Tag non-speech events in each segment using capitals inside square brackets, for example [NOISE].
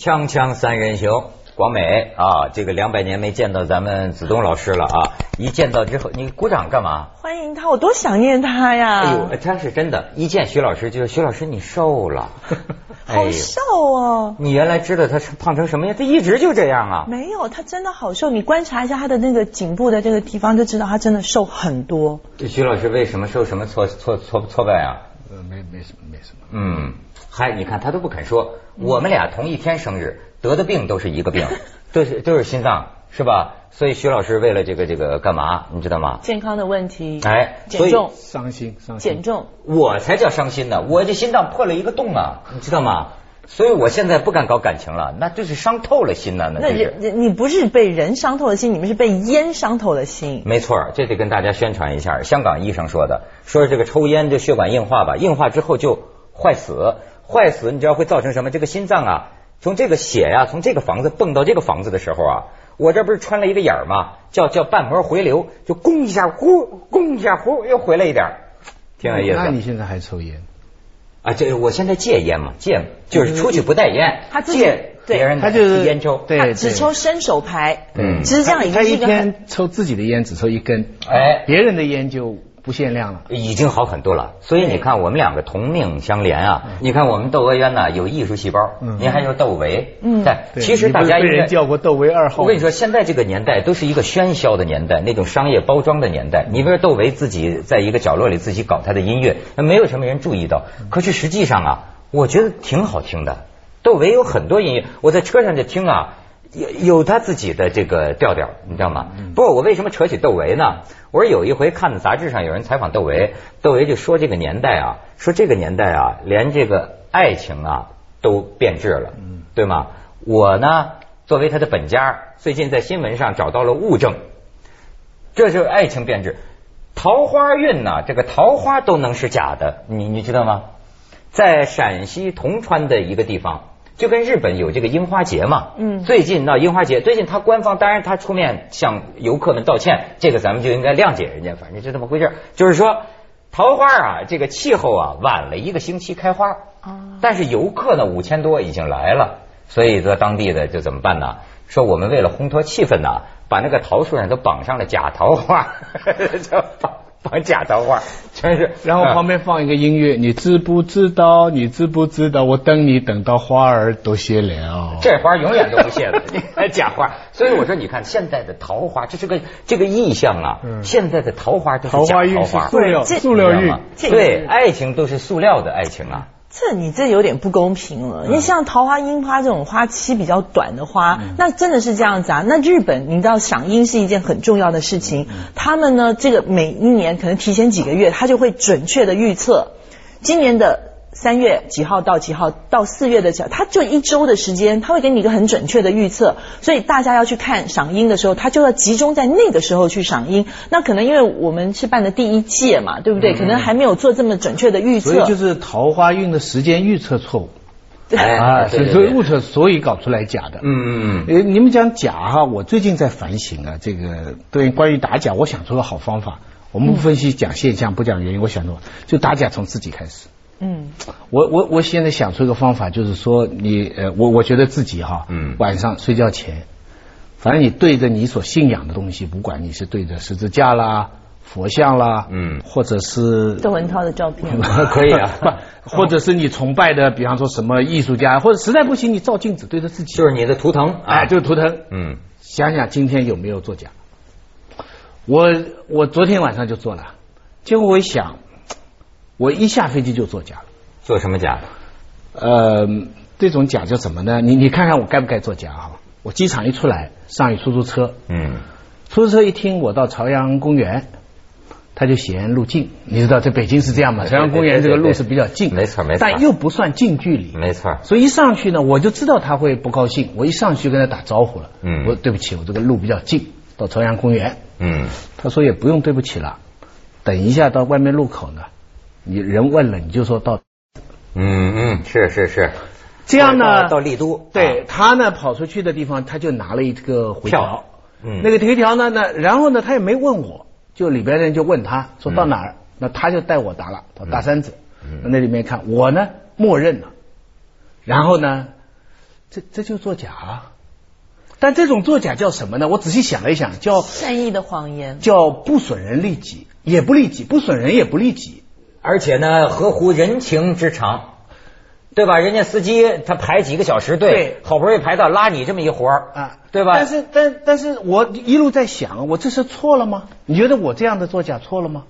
锵锵三人行，广美啊，这个两百年没见到咱们子东老师了啊！一见到之后，你鼓掌干嘛？欢迎他，我多想念他呀！哎呦，他是真的，一见徐老师就是徐老师，你瘦了，[LAUGHS] 好瘦哦！你原来知道他是胖成什么样？他一直就这样啊？没有，他真的好瘦。你观察一下他的那个颈部的这个地方，就知道他真的瘦很多。徐老师为什么受什么挫挫挫挫败啊？呃，没没什么，没什么。嗯，还你看他都不肯说，我们俩同一天生日，得的病都是一个病，[LAUGHS] 都是都是心脏，是吧？所以徐老师为了这个这个干嘛，你知道吗？健康的问题，哎，所以减重，伤心，伤心。减重。我才叫伤心呢，我这心脏破了一个洞啊，你知道吗？所以我现在不敢搞感情了，那就是伤透了心呐，那。人你不是被人伤透了心，你们是被烟伤透了心。没错，这得跟大家宣传一下。香港医生说的，说这个抽烟这血管硬化吧，硬化之后就坏死，坏死你知道会造成什么？这个心脏啊，从这个血呀、从这个房子蹦到这个房子的时候啊，我这不是穿了一个眼儿吗？叫叫瓣膜回流，就攻一下呼，攻一下呼，又回来一点儿，挺有意思。那你现在还抽烟？啊，这我现在戒烟嘛，戒就是出去不带烟，他戒别人的他就是烟抽。对他只抽伸手牌，嗯其实这样已他一经是一天抽自己的烟只抽一根，哎别人的烟就不限量了。已经好很多了，所以你看，我们两个同命相连啊！你看，我们窦娥冤呢有艺术细胞，嗯您还有窦唯，嗯但对其实大家应该人叫过窦唯二号。我跟你说，现在这个年代都是一个喧嚣的年代，那种商业包装的年代。你比如窦唯自己在一个角落里自己搞他的音乐，那没有什么人注意到。可是实际上啊，我觉得挺好听的。窦唯有很多音乐，我在车上就听啊，有有他自己的这个调调，你知道吗？不过我为什么扯起窦唯呢？我说有一回看的杂志上有人采访窦唯，窦唯就说这个年代啊，说这个年代啊，连这个爱情啊都变质了，对吗？我呢，作为他的本家，最近在新闻上找到了物证，这就是爱情变质。桃花运呢，这个桃花都能是假的，你你知道吗？在陕西铜川的一个地方，就跟日本有这个樱花节嘛。嗯最近闹樱花节，最近他官方当然他出面向游客们道歉，这个咱们就应该谅解人家，反正就这么回事儿就是说，桃花啊，这个气候啊晚了一个星期开花，啊但是游客呢五千多已经来了，所以说当地的就怎么办呢？说我们为了烘托气氛呢，把那个桃树上都绑上了假桃花，[LAUGHS] 就绑绑假桃花，全是。然后旁边放一个音乐，你知不知道？你知不知道？我等你等到花儿都谢了。这花永远都不谢的，[LAUGHS] 你还假花。所以我说，你看现在的桃花，这是个这个意象啊。嗯现在的桃花就是假桃花运桃花，是塑料这塑料运你知道吗，这对，爱情都是塑料的爱情啊。这你这有点不公平了。嗯你像桃花、樱花这种花期比较短的花，那真的是这样子啊。那日本你知道赏樱是一件很重要的事情，他们呢这个每一年可能提前几个月，他就会准确的预测今年的。三月几号到几号到四月的时候，他就一周的时间，他会给你一个很准确的预测，所以大家要去看赏樱的时候，他就要集中在那个时候去赏樱。那可能因为我们是办的第一届嘛，对不对？可能还没有做这么准确的预测。所以就是桃花运的时间预测错误 [LAUGHS] 哎啊，所以所以误测，所以搞出来假的。嗯嗯嗯，呃，你们讲假哈，我最近在反省啊，这个对关于打假，我想出个好方法。我们不分析讲现象，不讲原因，我想说就打假从自己开始。嗯。我我我现在想出一个方法，就是说你呃，我我觉得自己哈，嗯晚上睡觉前，反正你对着你所信仰的东西，不管你是对着十字架啦、佛像啦，嗯或者是窦文涛的照片。[LAUGHS] 可以啊不，[LAUGHS] 或者是你崇拜的，比方说什么艺术家，或者实在不行，你照镜子对着自己，就是你的图腾啊，哎，就是图腾，嗯想想今天有没有作假？我我昨天晚上就做了，结果我一想，我一下飞机就作假了。做什么假？呃，这种假叫什么呢？你你看看我该不该作假哈？我机场一出来，上一出租车，嗯出租车一听我到朝阳公园，他就嫌路近。你知道在北京是这样嘛？朝阳公园这个路是比较近，没错没错但又不算近距离。没错，所以一上去呢，我就知道他会不高兴。我一上去跟他打招呼了，嗯我说对不起，我这个路比较近，到朝阳公园。嗯他说也不用对不起了，等一下到外面路口呢，你人问了你就说到。嗯嗯，是是是，这样呢，到到丽都，对啊。他呢跑出去的地方，他就拿了一个回票。条，嗯。那个回条呢，那然后呢，他也没问我，就里边人就问他说到哪儿，那他就带我答了，到大山子，嗯。那里面看我呢默认了，然后呢，这这就作假。啊！但这种作假叫什么呢？我仔细想了一想，叫善意的谎言。叫不损人利己，也不利己，不损人也不利己。而且呢，合乎人情之常，对吧？人家司机他排几个小时队，好不容易排到拉你这么一活儿啊，对吧？但是但但是我一路在想，我这是错了吗？你觉得我这样的作假错了吗？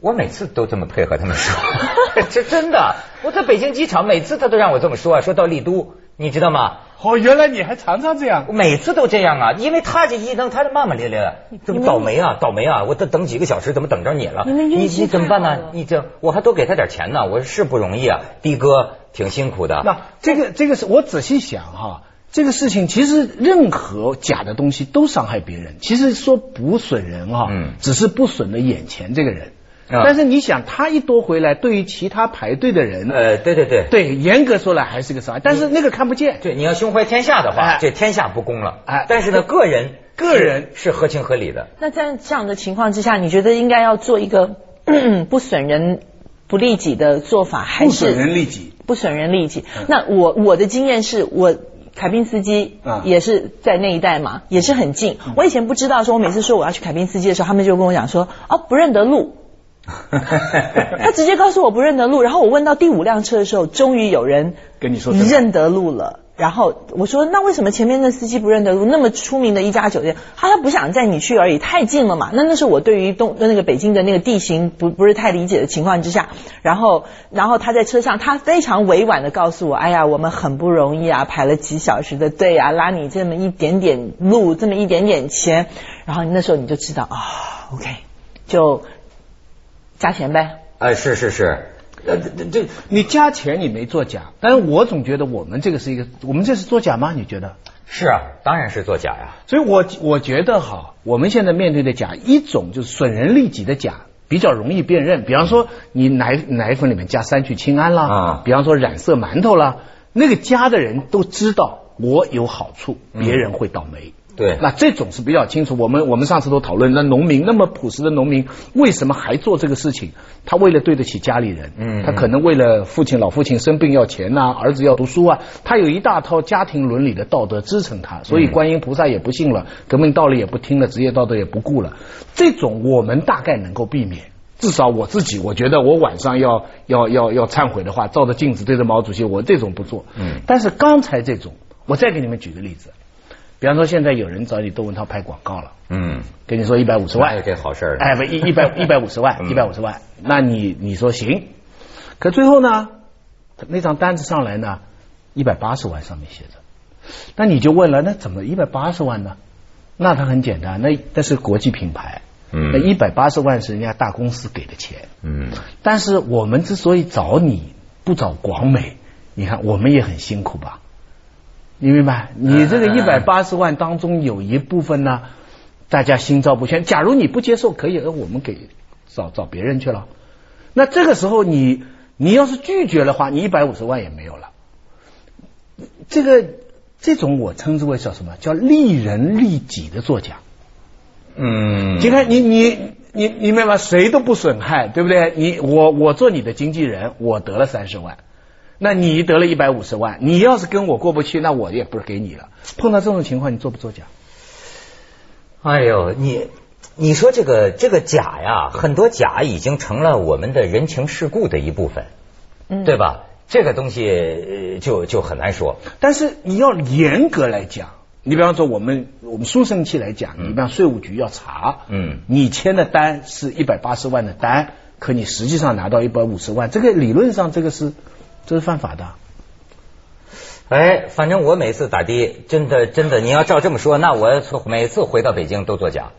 我每次都这么配合他们说，[LAUGHS] 这真的。我在北京机场，每次他都让我这么说，说到丽都，你知道吗？哦，原来你还常常这样我。每次都这样啊，因为他这一弄，他就骂骂咧咧的，怎么倒霉啊，倒霉啊！我得等几个小时，怎么等着你了？你你怎么办？呢你这我还多给他点钱呢，我说是不容易啊，的哥挺辛苦的。那这个这个是我仔细想哈，这个事情其实任何假的东西都伤害别人。其实说不损人哈，嗯只是不损了眼前这个人。啊但是你想，他一多回来，对于其他排队的人，呃，对对对。对严格说来还是个伤害，但是那个看不见。对，你要胸怀天下的话，哎这天下不公了。哎但是呢，个人个人是是合情合理的。那在这样的情况之下，你觉得应该要做一个 [CLEARS THROAT] 不损人不利己的做法，还是不损人利己。不损人利己？那我我的经验是我。凯宾斯基啊也是在那一带嘛，也是很近。我以前不知道，说我每次说我要去凯宾斯基的时候，他们就跟我讲说，哦，不认得路。[LAUGHS] 他直接告诉我不认得路，然后我问到第五辆车的时候，终于有人跟你说认得路了。然后我说，那为什么前面的司机不认得路？那么出名的一家酒店，他他不想载你去而已，太近了嘛。那那是我对于东那个北京的那个地形不不是太理解的情况之下，然后然后他在车上，他非常委婉的告诉我，哎呀，我们很不容易啊，排了几小时的队啊，拉你这么一点点路，这么一点点钱，然后那时候你就知道啊，OK，就加钱呗。哎，是是是，呃，这这你加钱你没作假，但是我总觉得我们这个是一个，我们这是作假吗？你觉得？是啊，当然是作假呀。所以我我觉得哈，我们现在面对的假，一种就是损人利己的假，比较容易辨认。比方说，你奶奶粉里面加三聚氰胺啦，啊比方说染色馒头啦，那个加的人都知道我有好处，别人会倒霉。对那这种是比较清楚。我们我们上次都讨论，那农民那么朴实的农民，为什么还做这个事情？他为了对得起家里人，嗯他可能为了父亲老父亲生病要钱呐、儿子要读书啊，他有一大套家庭伦理的道德支撑他，所以观音菩萨也不信了，革命道理也不听了，职业道德也不顾了。这种我们大概能够避免。至少我自己，我觉得我晚上要要要要忏悔的话，照着镜子对着毛主席，我这种不做。嗯但是刚才这种，我再给你们举个例子，比方说现在有人找你窦文涛拍广告了，嗯，跟你说一百五十万。哪有，这好事儿？哎，不一一百 [LAUGHS] 一百五十万，嗯。一百五十万，那你你说行，可最后呢，那张单子上来呢，一百八十万上面写着，那你就问了，那怎么一百八十万呢？那它很简单，那那是国际品牌，嗯。那一百八十万是人家大公司给的钱，嗯，但是我们之所以找你不找广美，你看我们也很辛苦吧？你明白？你这个嗯一百八十万当中有一部分呢，大家心照不宣。假如你不接受，可以，呃我们给找找别人去了。那这个时候你你要是拒绝的话，你一百五十万也没有了。这个这种我称之为叫什么？叫利人利己的作假。嗯，你看，你你你你明白吗？谁都不损害，对不对？你我我做你的经纪人，我得了三十万，那你得了一百五十万，你要是跟我过不去，那我也不是给你了。碰到这种情况，你做不做假？哎呦，你你说这个这个假呀，很多假已经成了我们的人情世故的一部分，嗯对吧？这个东西呃就就很难说。但是你要严格来讲，你比方说我们我们书生气来讲，你比方税务局要查，嗯你签的单是一百八十万的单，可你实际上拿到一百五十万，这个理论上这个是这是犯法的。哎，反正我每次打的，真的真的，你要照这么说，那我每次回到北京都作假。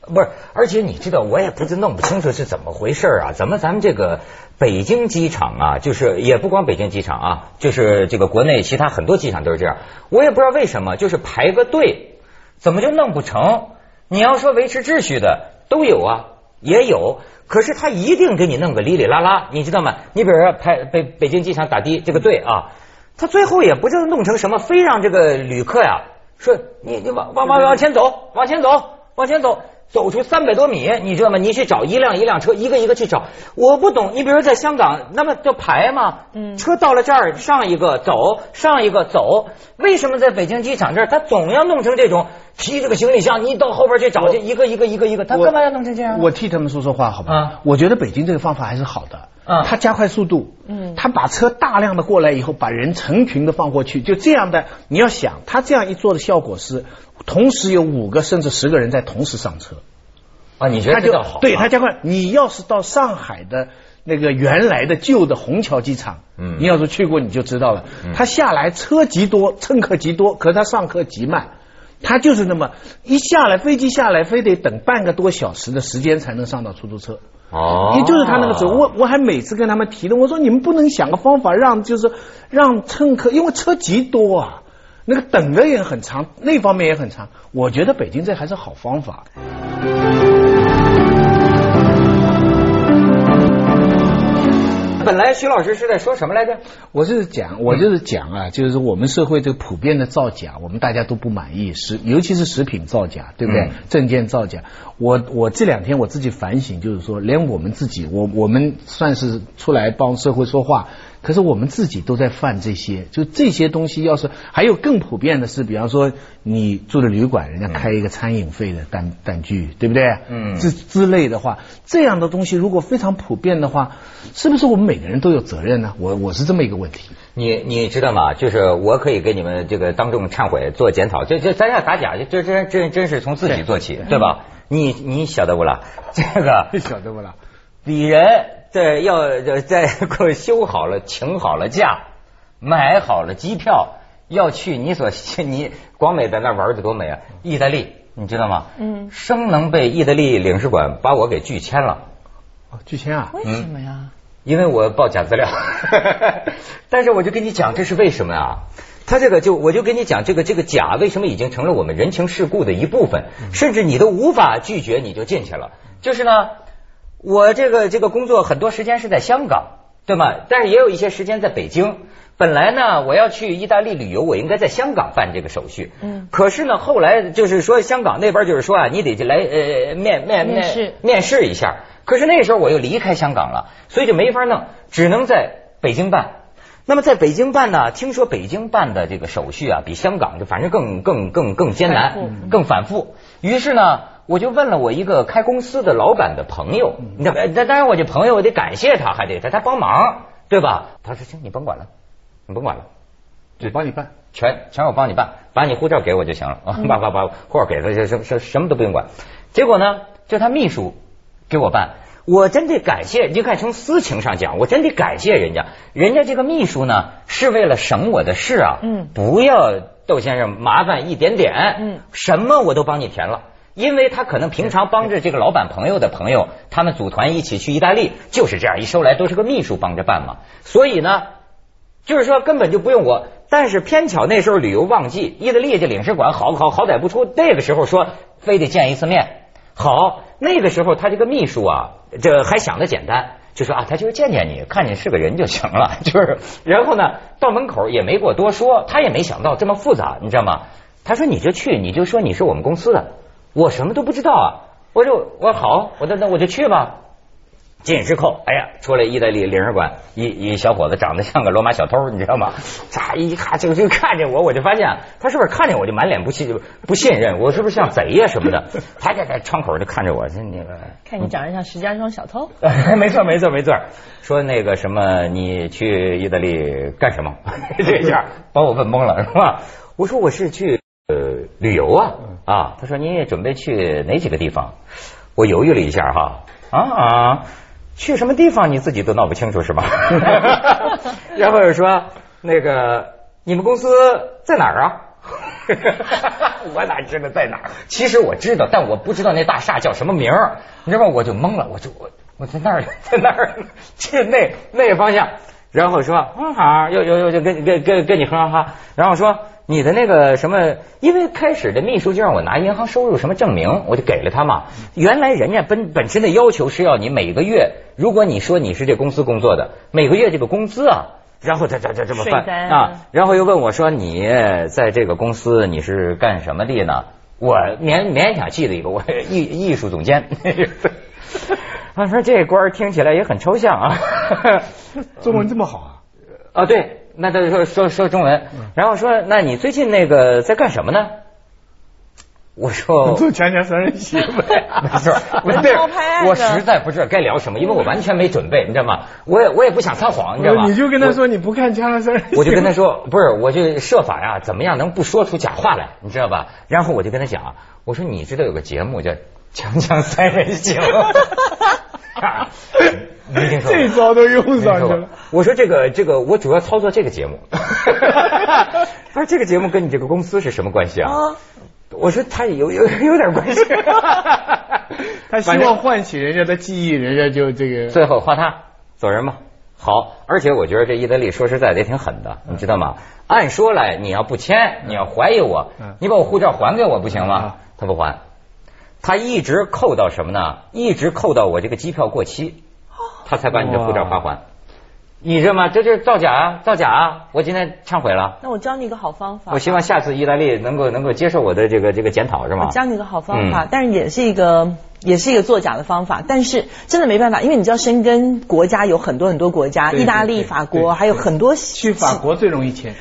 不是，而且你知道，我也不是弄不清楚是怎么回事啊？怎么咱们这个北京机场啊，就是也不光北京机场啊，就是这个国内其他很多机场都是这样。我也不知道为什么，就是排个队，怎么就弄不成？你要说维持秩序的都有啊，也有，可是他一定给你弄个里里啦啦，你知道吗？你比如说排北北京机场打的这个队啊，他最后也不知道弄成什么，非让这个旅客呀说你你往往往往前走，往前走。往前走。走出三百多米，你知道吗？你去找一辆一辆车，一个一个去找。我不懂，你比如说在香港，那么就排嘛，嗯，车到了这儿上一个走，上一个走。为什么在北京机场这儿，他总要弄成这种提着个行李箱，你到后边去找去，一个一个一个一个，他干嘛要弄成这样？我替他们说说话，好吧？我觉得北京这个方法还是好的，嗯，他加快速度，嗯，他把车大量的过来以后，把人成群的放过去，就这样的。你要想，他这样一做的效果是。同时有五个甚至十个人在同时上车啊！你觉得这倒好？对他加快。你要是到上海的那个原来的旧的虹桥机场，嗯，你要是去过你就知道了。他下来车极多，乘客极多，可是他上客极慢。他就是那么一下来飞机下来，非得等半个多小时的时间才能上到出租车。哦，也就是他那个时候，我我还每次跟他们提的，我说你们不能想个方法让就是让乘客，因为车极多啊。那个等的也很长，那方面也很长。我觉得北京这还是好方法。本来徐老师是在说什么来着？我是讲，我就是讲啊，就是我们社会这个普遍的造假，我们大家都不满意，食尤其是食品造假，对不对？证件造假，我我这两天我自己反省，就是说，连我们自己，我我们算是出来帮社会说话。可是我们自己都在犯这些，就这些东西，要是还有更普遍的是，比方说你住的旅馆，人家开一个餐饮费的单单据，对不对？嗯，之之类的话，这样的东西如果非常普遍的话，是不是我们每个人都有责任呢？我我是这么一个问题。你你知道吗？就是我可以给你们这个当众忏悔做检讨，这这咱要打假，这这真真是从自己做起，对吧？你你晓得不啦？这个 [LAUGHS] 晓得不啦？鄙人。在要在修好了，请好了假，买好了机票，要去你所你广美在那玩的多美啊！意大利，你知道吗？嗯，生能被意大利领事馆把我给拒签了。哦，拒签啊？为什么呀？因为我报假资料。[LAUGHS] 但是我就跟你讲，这是为什么啊？他这个就我就跟你讲，这个这个假为什么已经成了我们人情世故的一部分，甚至你都无法拒绝，你就进去了。就是呢。我这个这个工作很多时间是在香港，对吗？但是也有一些时间在北京。本来呢，我要去意大利旅游，我应该在香港办这个手续。嗯。可是呢，后来就是说香港那边就是说啊，你得来呃面面面试面试一下。可是那时候我又离开香港了，所以就没法弄，只能在北京办。那么在北京办呢，听说北京办的这个手续啊，比香港就反正更更更更艰难，更反复。于是呢。我就问了我一个开公司的老板的朋友，那那当然我这朋友我得感谢他，还得他他帮忙，对吧？他说行，你甭管了，你甭管了，就帮你办，全全我帮你办，把你护照给我就行了啊，把把把护照给他，什什什么都不用管。结果呢，就他秘书给我办，我真得感谢。你看从私情上讲，我真得感谢人家，人家这个秘书呢是为了省我的事啊，嗯，不要窦先生麻烦一点点，嗯，什么我都帮你填了。因为他可能平常帮着这个老板朋友的朋友，他们组团一起去意大利，就是这样，一收来都是个秘书帮着办嘛。所以呢，就是说根本就不用我。但是偏巧那时候旅游旺季，意大利这领事馆好好好歹不出那个时候说非得见一次面。好，那个时候他这个秘书啊，这还想的简单，就说啊，他就是见见你，看你是个人就行了。就是，然后呢，到门口也没给我多说，他也没想到这么复杂，你知道吗？他说你就去，你就说你是我们公司的。我什么都不知道啊！我就我好，我那那我就去吧。进之后，哎呀，出来意大利领事馆一一小伙子，长得像个罗马小偷，你知道吗？咋一看就就看见我，我就发现他是不是看见我就满脸不信不信任，我是不是像贼呀什么的？他在在窗口就看着我，那个看你长得像石家庄小偷。[LAUGHS] 没错没错没错，说那个什么，你去意大利干什么？[LAUGHS] 这下把我问懵了，是吧？我说我是去。呃，旅游啊啊！他说你准备去哪几个地方？我犹豫了一下哈啊啊，去什么地方你自己都闹不清楚是吧？[LAUGHS] 然后说那个你们公司在哪儿啊？[LAUGHS] 我哪知道在哪儿？其实我知道，但我不知道那大厦叫什么名儿，你知道吗？我就懵了，我就我我在那儿，在那儿，去那那个方向。然后说嗯好，又又又就跟跟跟跟你哼哈哈，然后说。你的那个什么，因为开始的秘书就让我拿银行收入什么证明，我就给了他嘛。原来人家本本身的要求是要你每个月，如果你说你是这公司工作的，每个月这个工资啊，然后他他他这么办啊，然后又问我说你在这个公司你是干什么的呢？我勉勉强记得一个，我艺艺术总监。[LAUGHS] 他说这官听起来也很抽象啊。[LAUGHS] 中文这么好啊？啊，对，那他就说说说中文，然后说那你最近那个在干什么呢？我说 [LAUGHS] 做强强三人行呗，没错，不是人头拍案的我实在不知道该聊什么，因为我完全没准备，你知道吗？我也我也不想撒谎，你知道吗？你就跟他说你不看强强三人行，我就跟他说，不是，我就设法呀，怎么样能不说出假话来，你知道吧？然后我就跟他讲，我说你知道有个节目叫《锵锵三人行》，没听说过这招都用上去了。我说这个这个，我主要操作这个节目。[LAUGHS] 他说这个节目跟你这个公司是什么关系啊？啊我说他有有有点关系。[LAUGHS] 他希望唤起人家的记忆，人家就这个。最后画他走人吧。好，而且我觉得这意大利说实在的也挺狠的，你知道吗？按说来你要不签，你要怀疑我嗯，你把我护照还给我不行吗啊？他不还，他一直扣到什么呢？一直扣到我这个机票过期，他才把你的护照发还。你知道吗？这就是造假啊，造假啊！我今天忏悔了。那我教你一个好方法。我希望下次意大利能够能够接受我的这个这个检讨，是吗我？教你一个好方法，嗯但是也是一个也是一个作假的方法，但是真的没办法，因为你知道申根国家有很多很多国家，对对意大利、对法对对国还有很多去法国最容易签，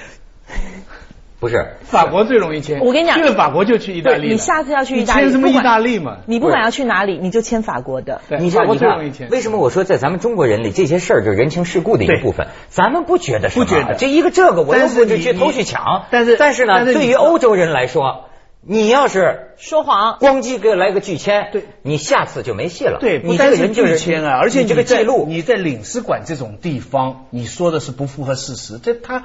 不是，法国最容易签。我跟你讲去了法国就去意大利你下次要去意大利，你签什么意大利嘛？你不管要去哪里，你就签法国的。对你法国最容易签。为什么我说在咱们中国人里这些事儿就是人情世故的一部分，咱们不觉得什么不觉得这一个这个我又但是你不去去偷去抢，但是但是呢，对于欧洲人来说，你要是说谎，咣叽给我来个拒签，对你下次就没戏了。对，你这不单是个人就是拒签啊，而且你这个记录，你在领事馆这种地方，你说的是不符合事实，这他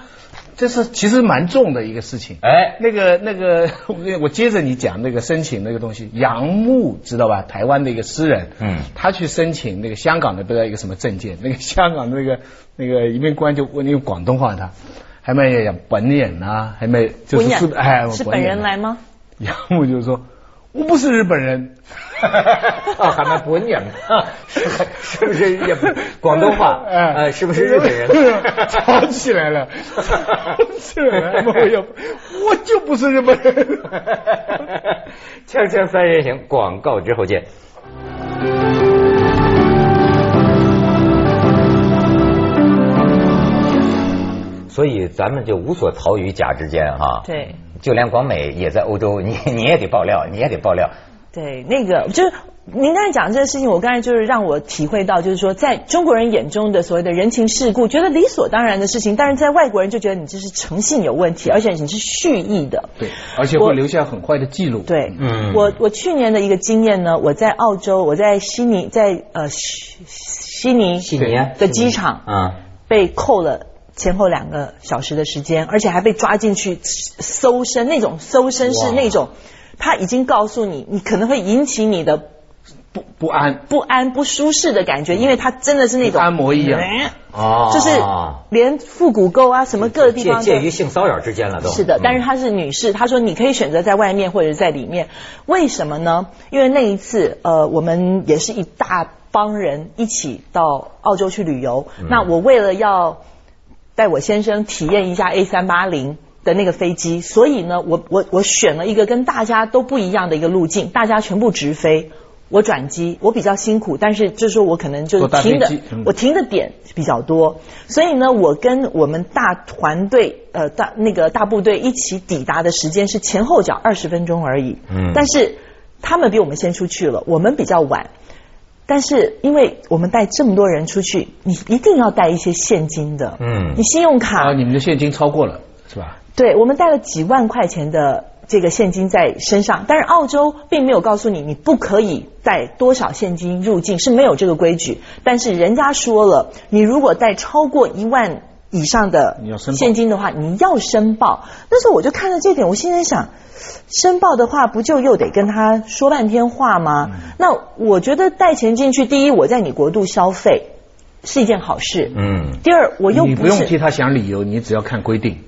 这是其实蛮重的一个事情。哎，那个那个，[LAUGHS] 我我接着你讲那个申请那个东西，杨牧知道吧？台湾的一个诗人，嗯他去申请那个香港的不知道一个什么证件，那个香港那个 [LAUGHS] 那个移民官就问用广东话他，还没讲本人啊，还没就是是哎是本人来吗？杨牧就说我不是日本人。[LAUGHS] 啊，还蛮本人啊，是是不是也不 [LAUGHS] 广东话？哎呃，是不是日本人？[LAUGHS] 吵起来了，吵起来了，我要我就不是日本人。锵锵三人行，广告之后见。所以咱们就无所逃于甲之间哈。对就连广美也在欧洲，你 [LAUGHS] 你也得爆料，你也得爆料。对，那个就是您刚才讲这个事情，我刚才就是让我体会到，就是说在中国人眼中的所谓的人情世故，觉得理所当然的事情，但是在外国人就觉得你这是诚信有问题，而且你是蓄意的。对，而且会留下很坏的记录。对，嗯我我去年的一个经验呢，我在澳洲，我在悉尼，在呃悉悉尼悉尼啊的机场啊，被扣了前后两个小时的时间，而且还被抓进去搜身，那种搜身是那种，他已经告诉你，你可能会引起你的不不安，不安、不舒适的感觉，因为他真的是那种按摩一样。嗯。哦就是连腹股沟啊什么各个地方都介于性骚扰之间了都。是的，嗯。但是她是女士，她说你可以选择在外面或者在里面，为什么呢？因为那一次，呃，我们也是一大帮人一起到澳洲去旅游，嗯。那我为了要带我先生体验一下 A 三八零。的那个飞机，所以呢，我我我选了一个跟大家都不一样的一个路径，大家全部直飞，我转机，我比较辛苦，但是就是说我可能就是停的嗯，我停的点比较多，所以呢，我跟我们大团队呃大那个大部队一起抵达的时间是前后脚二十分钟而已。嗯但是他们比我们先出去了，我们比较晚。但是因为我们带这么多人出去，你一定要带一些现金的。嗯你信用卡啊，你们的现金超过了是吧？对，我们带了几万块钱的这个现金在身上，但是澳洲并没有告诉你你不可以带多少现金入境，是没有这个规矩。但是人家说了，你如果带超过一万以上的现金的话，你要申报。那时候我就看到这点，我心里想，申报的话不就又得跟他说半天话吗？嗯那我觉得带钱进去，第一，我在你国度消费是一件好事。嗯，第二，我又不用替他想理由，你只要看规定。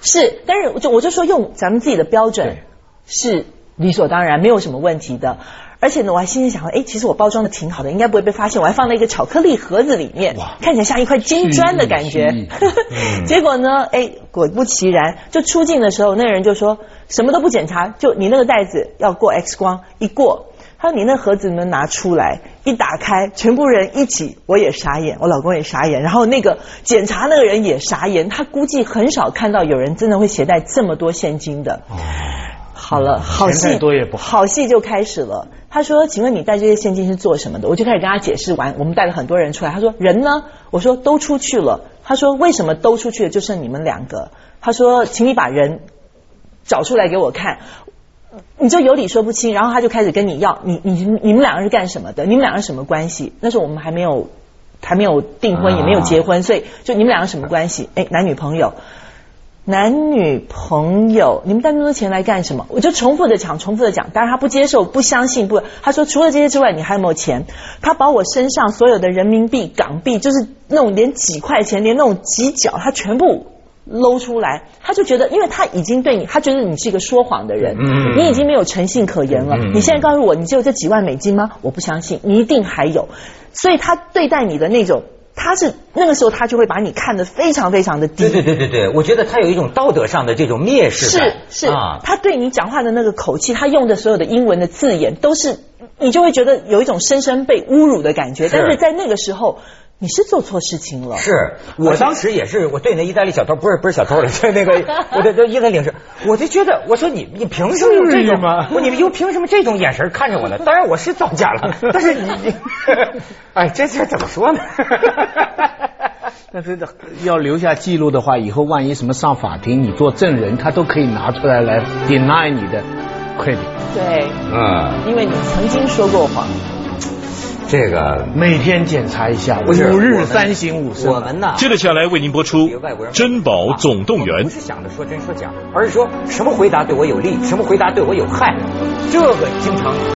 是，但是就我就说用咱们自己的标准对是理所当然，没有什么问题的。而且呢，我还心里想，哎，其实我包装的挺好的，应该不会被发现。我还放在一个巧克力盒子里面，看起来像一块金砖的感觉。[LAUGHS] 结果呢，哎，果不其然，就出境的时候，那个人就说什么都不检查，就你那个袋子要过 X 光，一过，他说你那盒子能拿出来，一打开，全部人一起，我也傻眼，我老公也傻眼，然后那个检查那个人也傻眼，他估计很少看到有人真的会携带这么多现金的。哦好了，好戏多也不好戏就开始了。他说：“请问你带这些现金是做什么的？”我就开始跟他解释完，我们带了很多人出来。他说：“人呢？”我说：“都出去了。”他说：“为什么都出去了？就剩你们两个？”他说：“请你把人找出来给我看。”你就有理说不清，然后他就开始跟你要你你你们两个是干什么的？你们两个什么关系？那时候我们还没有还没有订婚，也没有结婚，所以就你们两个什么关系？哎，男女朋友。男女朋友，你们带那么多钱来干什么？我就重复的讲，重复的讲。当然他不接受，不相信，不。他说除了这些之外，你还有没有钱？他把我身上所有的人民币、港币，就是那种连几块钱、连那种几角，他全部搂出来。他就觉得，因为他已经对你，他觉得你是一个说谎的人，你已经没有诚信可言了。你现在告诉我，你只有这几万美金吗？我不相信，你一定还有。所以他对待你的那种。他是那个时候，他就会把你看得非常非常的低。对对对对对，我觉得他有一种道德上的这种蔑视感。是是，他对你讲话的那个口气，他用的所有的英文的字眼，都是你就会觉得有一种深深被侮辱的感觉。但是在那个时候。你是做错事情了。是我当时也是，我对那意大利小偷不是不是小偷了，[LAUGHS] 就那个我这这意大利领事，我就觉得我说你你凭什么用这种？我你们又凭什么这种眼神看着我呢？当然我是造假了，[LAUGHS] 但是你你，哎，这事怎么说呢？那真的要留下记录的话，以后万一什么上法庭，你做证人，他都可以拿出来来 deny 你的 credit。对，嗯，因为你曾经说过谎。这个每天检查一下，五日三省吾身。我们呢，接着下来为您播出《珍宝总动员》。不是想着说真说假，而是说什么回答对我有利，什么回答对我有害，这个经常。